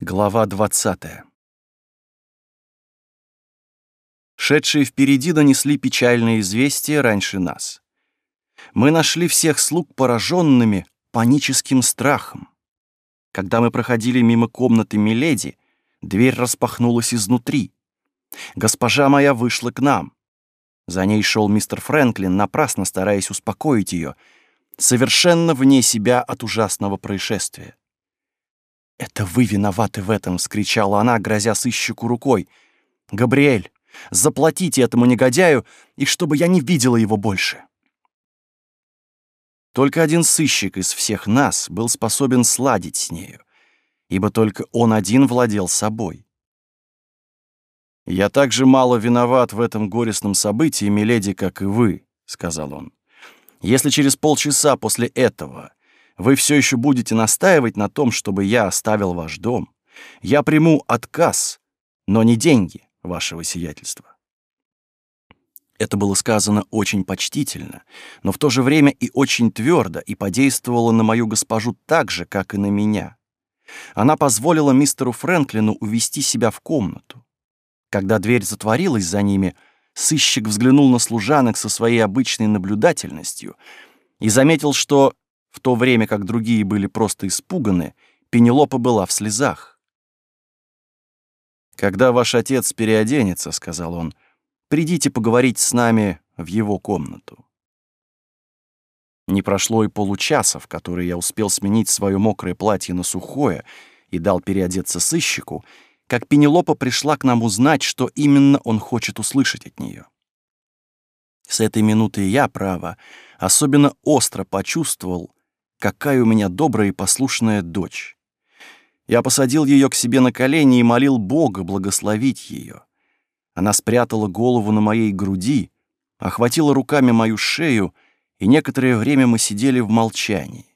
Глава 20 Шедшие впереди донесли печальное известие раньше нас. Мы нашли всех слуг пораженными паническим страхом. Когда мы проходили мимо комнаты Миледи, дверь распахнулась изнутри. Госпожа моя вышла к нам. За ней шел мистер Фрэнклин, напрасно стараясь успокоить ее, совершенно вне себя от ужасного происшествия. «Это вы виноваты в этом!» — вскричала она, грозя сыщику рукой. «Габриэль, заплатите этому негодяю, и чтобы я не видела его больше!» Только один сыщик из всех нас был способен сладить с нею, ибо только он один владел собой. «Я так же мало виноват в этом горестном событии, миледи, как и вы», — сказал он. «Если через полчаса после этого вы все еще будете настаивать на том, чтобы я оставил ваш дом, я приму отказ, но не деньги вашего сиятельства. Это было сказано очень почтительно, но в то же время и очень твердо и подействовало на мою госпожу так же, как и на меня. Она позволила мистеру Фрэнклину увести себя в комнату. Когда дверь затворилась за ними, сыщик взглянул на служанок со своей обычной наблюдательностью и заметил, что в то время как другие были просто испуганы, Пенелопа была в слезах. «Когда ваш отец переоденется, — сказал он, — придите поговорить с нами в его комнату». Не прошло и получаса, в который я успел сменить свое мокрое платье на сухое и дал переодеться сыщику, как Пенелопа пришла к нам узнать, что именно он хочет услышать от нее. С этой минуты я, право, особенно остро почувствовал, какая у меня добрая и послушная дочь. Я посадил ее к себе на колени и молил Бога благословить ее. Она спрятала голову на моей груди, охватила руками мою шею, и некоторое время мы сидели в молчании.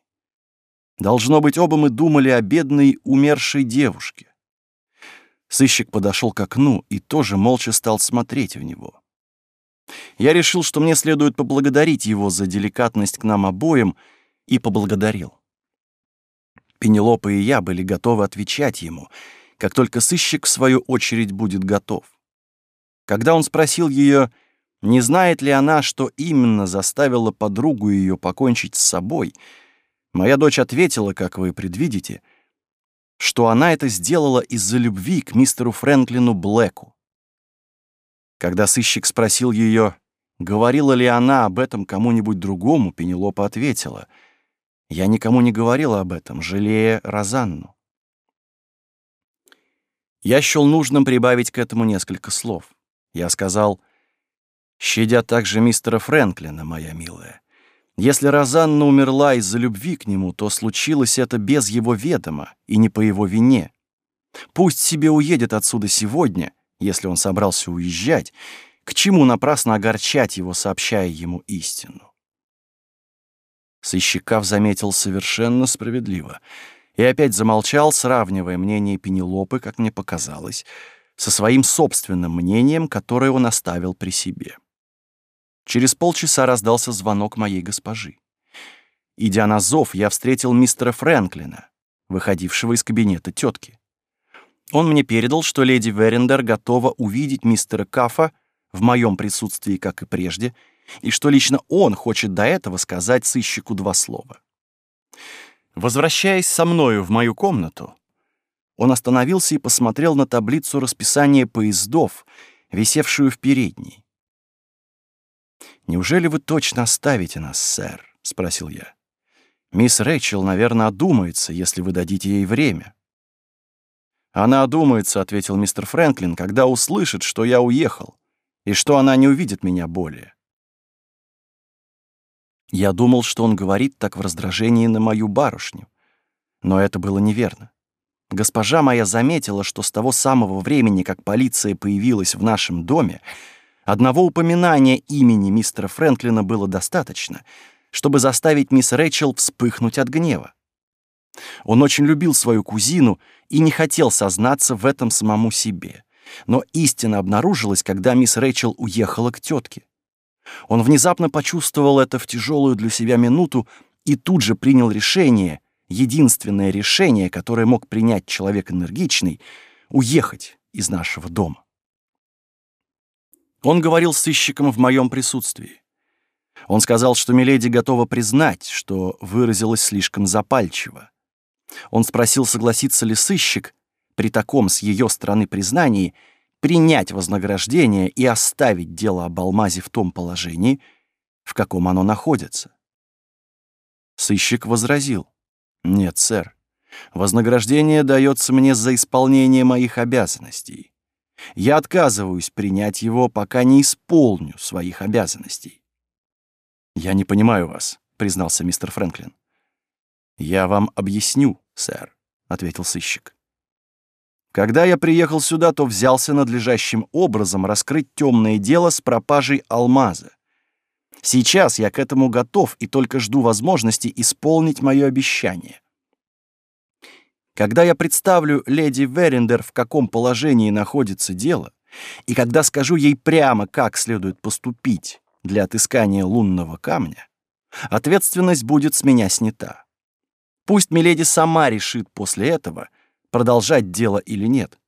Должно быть, оба мы думали о бедной умершей девушке. Сыщик подошел к окну и тоже молча стал смотреть в него. Я решил, что мне следует поблагодарить его за деликатность к нам обоим — и поблагодарил. Пенелопа и я были готовы отвечать ему, как только сыщик, в свою очередь, будет готов. Когда он спросил ее, не знает ли она, что именно заставило подругу ее покончить с собой, моя дочь ответила, как вы предвидите, что она это сделала из-за любви к мистеру Фрэнклину Блэку. Когда сыщик спросил ее, говорила ли она об этом кому-нибудь другому, Пенелопа ответила — я никому не говорила об этом, жалея Розанну. Я счел нужным прибавить к этому несколько слов. Я сказал, щадя также мистера Фрэнклина, моя милая. Если Розанна умерла из-за любви к нему, то случилось это без его ведома и не по его вине. Пусть себе уедет отсюда сегодня, если он собрался уезжать, к чему напрасно огорчать его, сообщая ему истину. Сыщикав заметил совершенно справедливо и опять замолчал, сравнивая мнение Пенелопы, как мне показалось, со своим собственным мнением, которое он оставил при себе. Через полчаса раздался звонок моей госпожи. Идя на зов, я встретил мистера Фрэнклина, выходившего из кабинета тетки. Он мне передал, что леди Верендер готова увидеть мистера Кафа в моем присутствии, как и прежде, и что лично он хочет до этого сказать сыщику два слова. Возвращаясь со мною в мою комнату, он остановился и посмотрел на таблицу расписания поездов, висевшую в передней. «Неужели вы точно оставите нас, сэр?» — спросил я. «Мисс Рэйчел, наверное, одумается, если вы дадите ей время». «Она одумается», — ответил мистер Фрэнклин, «когда услышит, что я уехал, и что она не увидит меня более. Я думал, что он говорит так в раздражении на мою барышню. Но это было неверно. Госпожа моя заметила, что с того самого времени, как полиция появилась в нашем доме, одного упоминания имени мистера Фрэнклина было достаточно, чтобы заставить мисс Рэчел вспыхнуть от гнева. Он очень любил свою кузину и не хотел сознаться в этом самому себе. Но истина обнаружилась, когда мисс Рэчел уехала к тетке. Он внезапно почувствовал это в тяжелую для себя минуту и тут же принял решение, единственное решение, которое мог принять человек энергичный — уехать из нашего дома. Он говорил с сыщиком в моем присутствии. Он сказал, что Миледи готова признать, что выразилась слишком запальчиво. Он спросил, согласится ли сыщик при таком с ее стороны признании принять вознаграждение и оставить дело об алмазе в том положении, в каком оно находится. Сыщик возразил. «Нет, сэр. Вознаграждение дается мне за исполнение моих обязанностей. Я отказываюсь принять его, пока не исполню своих обязанностей». «Я не понимаю вас», — признался мистер Фрэнклин. «Я вам объясню, сэр», — ответил сыщик. Когда я приехал сюда, то взялся надлежащим образом раскрыть темное дело с пропажей алмаза. Сейчас я к этому готов и только жду возможности исполнить мое обещание. Когда я представлю леди Верендер, в каком положении находится дело, и когда скажу ей прямо, как следует поступить для отыскания лунного камня, ответственность будет с меня снята. Пусть Миледи сама решит после этого, продолжать дело или нет.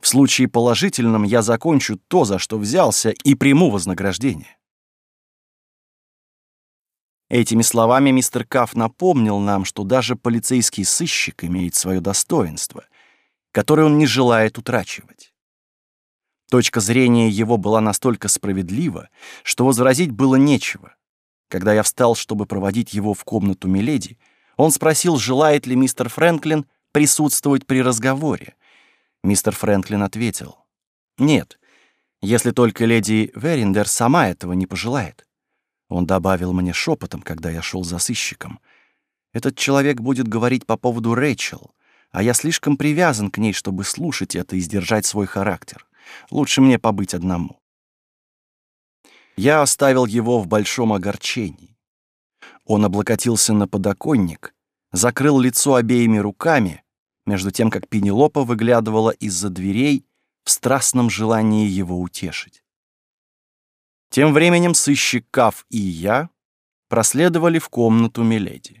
В случае положительном я закончу то, за что взялся, и приму вознаграждение. Этими словами мистер Каф напомнил нам, что даже полицейский сыщик имеет свое достоинство, которое он не желает утрачивать. Точка зрения его была настолько справедлива, что возразить было нечего. Когда я встал, чтобы проводить его в комнату Миледи, он спросил, желает ли мистер Фрэнклин присутствовать при разговоре. Мистер Фрэнклин ответил, «Нет, если только леди Верендер сама этого не пожелает». Он добавил мне шепотом, когда я шел за сыщиком. «Этот человек будет говорить по поводу Рэйчел, а я слишком привязан к ней, чтобы слушать это и сдержать свой характер. Лучше мне побыть одному». Я оставил его в большом огорчении. Он облокотился на подоконник, закрыл лицо обеими руками, между тем, как Пенелопа выглядывала из-за дверей в страстном желании его утешить. Тем временем сыщик Каф и я проследовали в комнату Миледи.